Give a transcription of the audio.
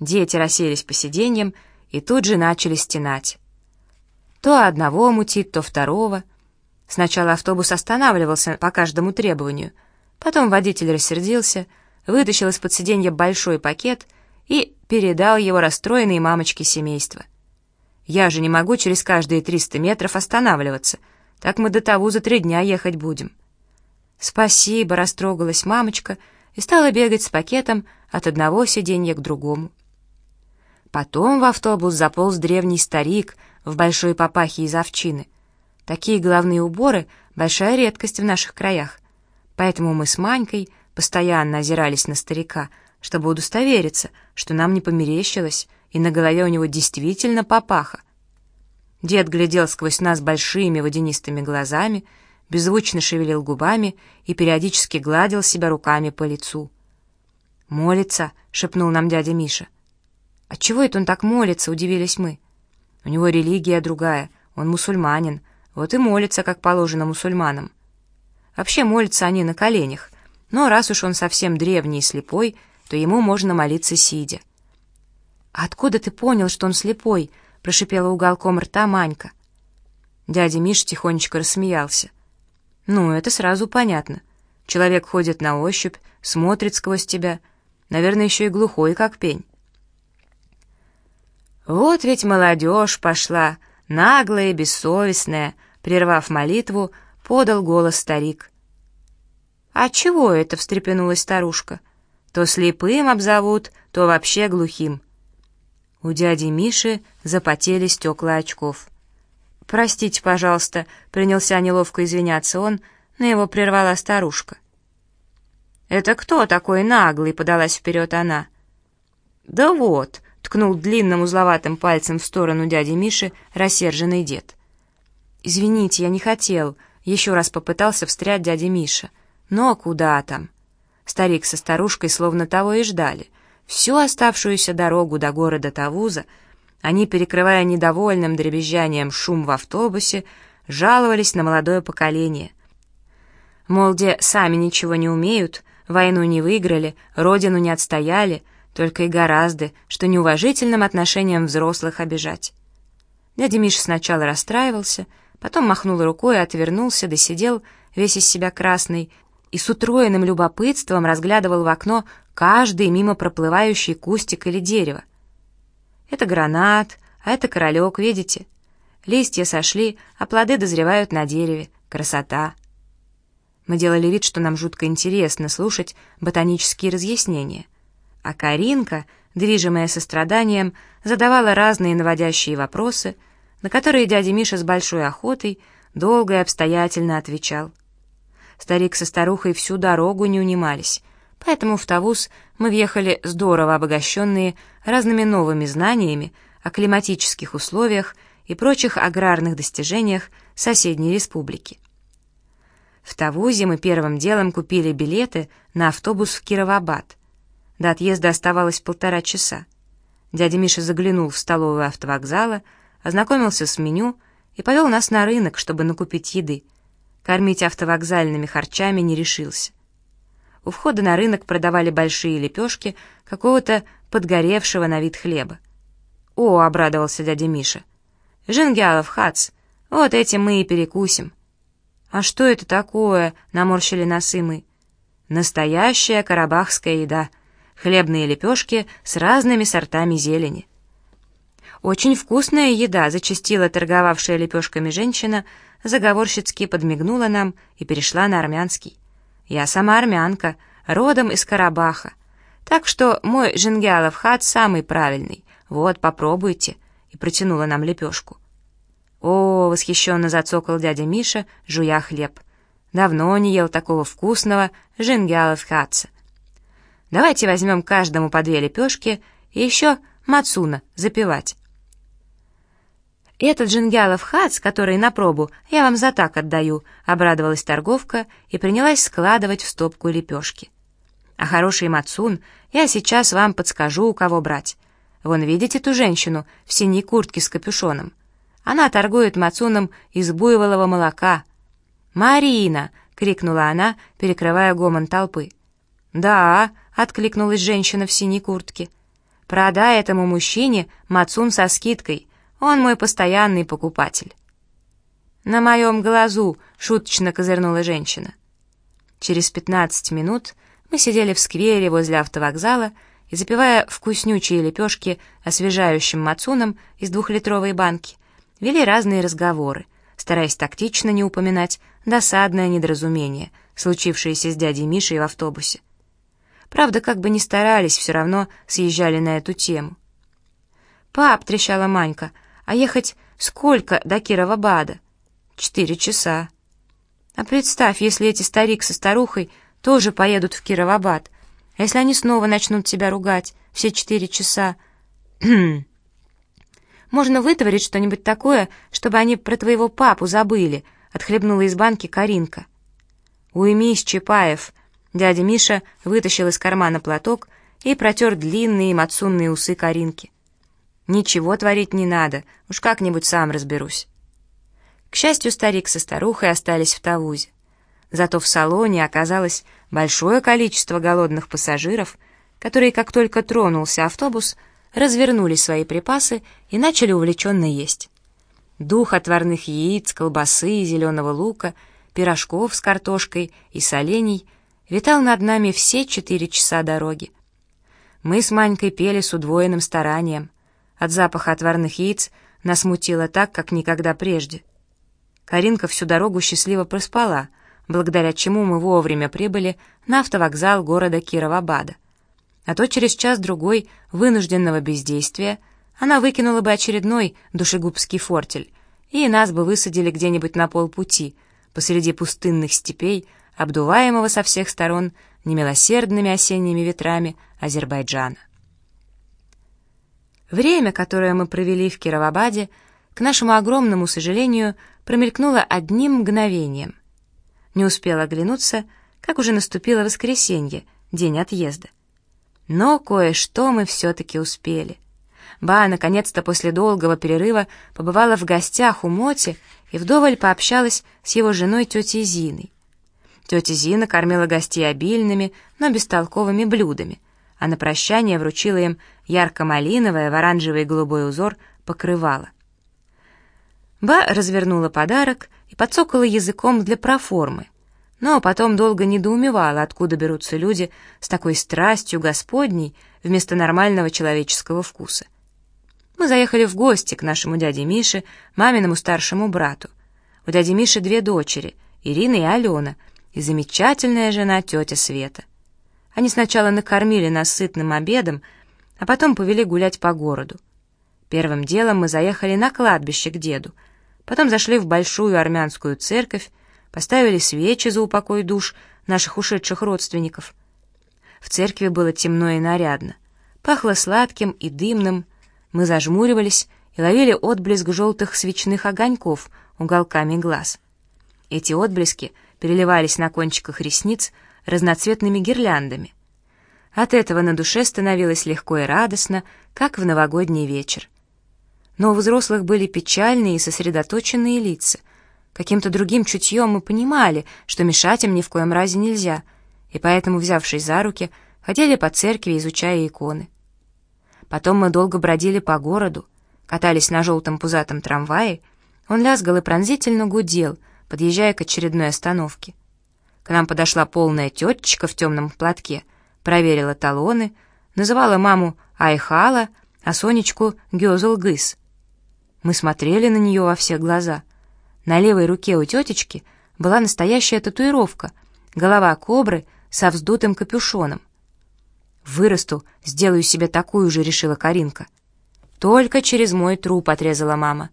Дети расселись по сиденьям и тут же начали стенать. То одного мутит, то второго. Сначала автобус останавливался по каждому требованию, потом водитель рассердился, вытащил из-под сиденья большой пакет и передал его расстроенной мамочке семейства. «Я же не могу через каждые 300 метров останавливаться, так мы до того за три дня ехать будем». «Спасибо», — растрогалась мамочка и стала бегать с пакетом от одного сиденья к другому. Потом в автобус заполз древний старик в большой папахе из овчины. Такие головные уборы — большая редкость в наших краях. Поэтому мы с Манькой постоянно озирались на старика, чтобы удостовериться, что нам не померещилось, и на голове у него действительно папаха. Дед глядел сквозь нас большими водянистыми глазами, беззвучно шевелил губами и периодически гладил себя руками по лицу. «Молится», — шепнул нам дядя Миша. «Отчего это он так молится?» — удивились мы. «У него религия другая, он мусульманин, вот и молится, как положено мусульманам. Вообще молятся они на коленях, но раз уж он совсем древний и слепой, то ему можно молиться сидя». «А откуда ты понял, что он слепой?» — прошипела уголком рта Манька. Дядя Миша тихонечко рассмеялся. «Ну, это сразу понятно. Человек ходит на ощупь, смотрит сквозь тебя, наверное, еще и глухой, как пень». «Вот ведь молодежь пошла, наглая и бессовестная», — прервав молитву, подал голос старик. «А чего это?» — встрепенулась старушка. «То слепым обзовут, то вообще глухим». У дяди Миши запотели стекла очков. «Простите, пожалуйста», — принялся неловко извиняться он, но его прервала старушка. «Это кто такой наглый?» — подалась вперед она. «Да вот», ткнул длинным узловатым пальцем в сторону дяди Миши рассерженный дед. «Извините, я не хотел», — еще раз попытался встрять дядя Миша. «Но куда там?» Старик со старушкой словно того и ждали. Всю оставшуюся дорогу до города Тавуза они, перекрывая недовольным дребезжанием шум в автобусе, жаловались на молодое поколение. Мол, где сами ничего не умеют, войну не выиграли, родину не отстояли — только и гораздо, что неуважительным отношением взрослых обижать. Дядя Миша сначала расстраивался, потом махнул рукой и отвернулся, досидел, весь из себя красный, и с утроенным любопытством разглядывал в окно каждый мимо проплывающий кустик или дерево. Это гранат, а это королек, видите? Листья сошли, а плоды дозревают на дереве. Красота! Мы делали вид, что нам жутко интересно слушать ботанические разъяснения — а Каринка, движимая состраданием, задавала разные наводящие вопросы, на которые дядя Миша с большой охотой долго и обстоятельно отвечал. Старик со старухой всю дорогу не унимались, поэтому в Тавус мы въехали здорово обогащенные разными новыми знаниями о климатических условиях и прочих аграрных достижениях соседней республики. В Тавузе мы первым делом купили билеты на автобус в Кировабад — до отъезда оставалось полтора часа. Дядя Миша заглянул в столовую автовокзала, ознакомился с меню и повел нас на рынок, чтобы накупить еды. Кормить автовокзальными харчами не решился. У входа на рынок продавали большие лепешки какого-то подгоревшего на вид хлеба. «О!» — обрадовался дядя Миша. «Жингялов, хац, вот этим мы и перекусим». «А что это такое?» — наморщили носы мы. «Настоящая карабахская еда», хлебные лепешки с разными сортами зелени. «Очень вкусная еда», — зачастила торговавшая лепешками женщина, заговорщицки подмигнула нам и перешла на армянский. «Я сама армянка, родом из Карабаха, так что мой жингялов хат самый правильный. Вот, попробуйте», — и протянула нам лепешку. «О!» — восхищенно зацокал дядя Миша, жуя хлеб. «Давно не ел такого вкусного жингялов хатца. Давайте возьмем каждому по две лепешки и еще мацуна запивать. «Этот Джингялов хац, который на пробу, я вам за так отдаю», — обрадовалась торговка и принялась складывать в стопку лепешки. «А хороший мацун я сейчас вам подскажу, у кого брать. Вон видите ту женщину в синей куртке с капюшоном? Она торгует мацуном из буйволового молока». «Марина!» — крикнула она, перекрывая гомон толпы. «Да», — откликнулась женщина в синей куртке. продай этому мужчине мацун со скидкой, он мой постоянный покупатель». «На моем глазу», — шуточно козырнула женщина. Через пятнадцать минут мы сидели в сквере возле автовокзала и, запивая вкуснючие лепешки освежающим мацуном из двухлитровой банки, вели разные разговоры, стараясь тактично не упоминать досадное недоразумение, случившееся с дядей Мишей в автобусе. Правда, как бы ни старались, все равно съезжали на эту тему. «Пап», — трещала Манька, — «а ехать сколько до Кирово-Бада?» «Четыре часа». «А представь, если эти старик со старухой тоже поедут в Кирово-Бад, а если они снова начнут тебя ругать все четыре часа?» «Можно вытворить что-нибудь такое, чтобы они про твоего папу забыли», — отхлебнула из банки Каринка. «Уймись, Чапаев», Дядя Миша вытащил из кармана платок и протер длинные мацунные усы Каринки. «Ничего творить не надо, уж как-нибудь сам разберусь». К счастью, старик со старухой остались в Тавузе. Зато в салоне оказалось большое количество голодных пассажиров, которые, как только тронулся автобус, развернули свои припасы и начали увлеченно есть. Дух отварных яиц, колбасы, зеленого лука, пирожков с картошкой и солений витал над нами все четыре часа дороги. Мы с Манькой пели с удвоенным старанием. От запаха отварных яиц нас мутило так, как никогда прежде. Каринка всю дорогу счастливо проспала, благодаря чему мы вовремя прибыли на автовокзал города Кировабада. А то через час-другой вынужденного бездействия она выкинула бы очередной душегубский фортель, и нас бы высадили где-нибудь на полпути, посреди пустынных степей, обдуваемого со всех сторон немилосердными осенними ветрами Азербайджана. Время, которое мы провели в Кировабаде, к нашему огромному сожалению, промелькнуло одним мгновением. Не успела оглянуться, как уже наступило воскресенье, день отъезда. Но кое-что мы все-таки успели. Ба, наконец-то после долгого перерыва побывала в гостях у Моти и вдоволь пообщалась с его женой тетей Зиной. Тетя Зина кормила гостей обильными, но бестолковыми блюдами, а на прощание вручила им ярко-малиновое в оранжевый и голубой узор покрывало. Ба развернула подарок и подсокала языком для проформы, но потом долго недоумевала, откуда берутся люди с такой страстью Господней вместо нормального человеческого вкуса. Мы заехали в гости к нашему дяде Мише, маминому старшему брату. У дяди Миши две дочери, Ирина и Алена — и замечательная жена тетя Света. Они сначала накормили нас сытным обедом, а потом повели гулять по городу. Первым делом мы заехали на кладбище к деду, потом зашли в большую армянскую церковь, поставили свечи за упокой душ наших ушедших родственников. В церкви было темно и нарядно, пахло сладким и дымным, мы зажмуривались и ловили отблеск желтых свечных огоньков уголками глаз. Эти отблески — переливались на кончиках ресниц разноцветными гирляндами. От этого на душе становилось легко и радостно, как в новогодний вечер. Но у взрослых были печальные и сосредоточенные лица. Каким-то другим чутьем мы понимали, что мешать им ни в коем разе нельзя, и поэтому, взявшись за руки, ходили по церкви, изучая иконы. Потом мы долго бродили по городу, катались на желтом пузатом трамвае, он лязгал и пронзительно гудел — подъезжая к очередной остановке. К нам подошла полная тетечка в темном платке, проверила талоны, называла маму Айхала, а Сонечку Гёзелгыс. Мы смотрели на нее во все глаза. На левой руке у тетечки была настоящая татуировка, голова кобры со вздутым капюшоном. «Вырасту, сделаю себе такую же», — решила Каринка. «Только через мой труп», — отрезала мама.